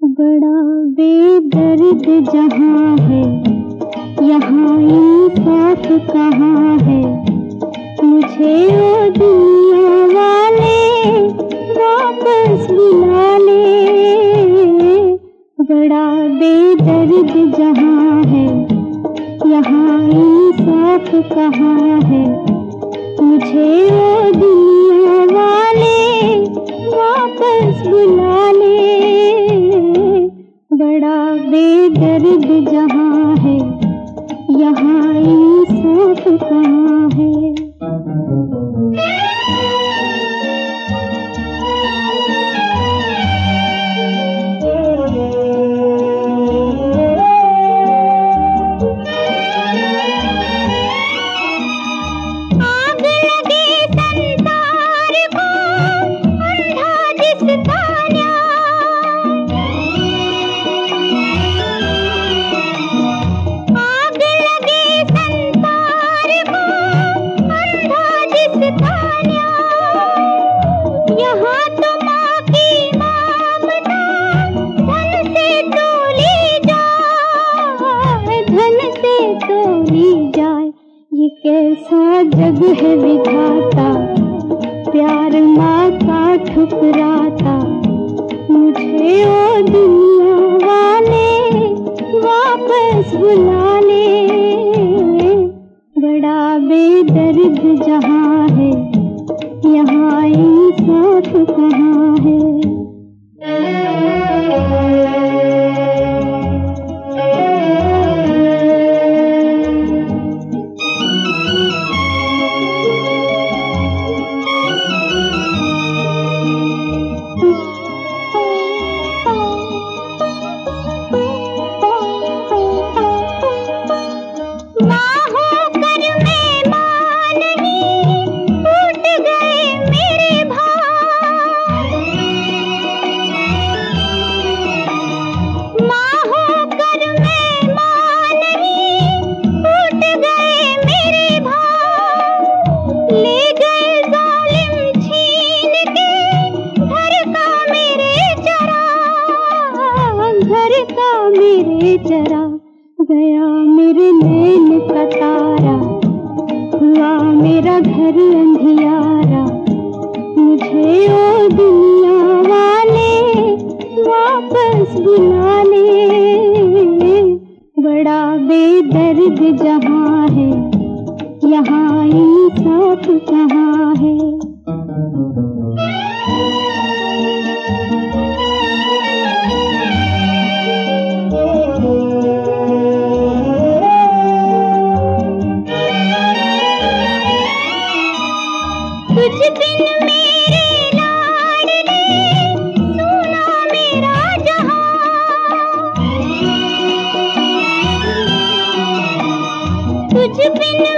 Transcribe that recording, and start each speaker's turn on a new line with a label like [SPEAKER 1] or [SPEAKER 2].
[SPEAKER 1] बड़ा बेदर्द जहाँ है यहाँ बेदर्द जहाँ है, यहाँ साफ़ कहाँ है। मुझे वाले वापस बुला बड़ा बेदर्द जहाँ है, यहाँ जग है विधाता प्यार माँ का ठुकराता। मुझे ओ दुनिया वाले वापस बुला मेरे चरा गया मेरे नैन का तारा। हुआ मेरा घर अंधियारा। मुझे ओ दुनिया वाले वापस बुला ले। बड़ा बेदर्द जहाँ है, यहाँ इंसाफ कहाँ है?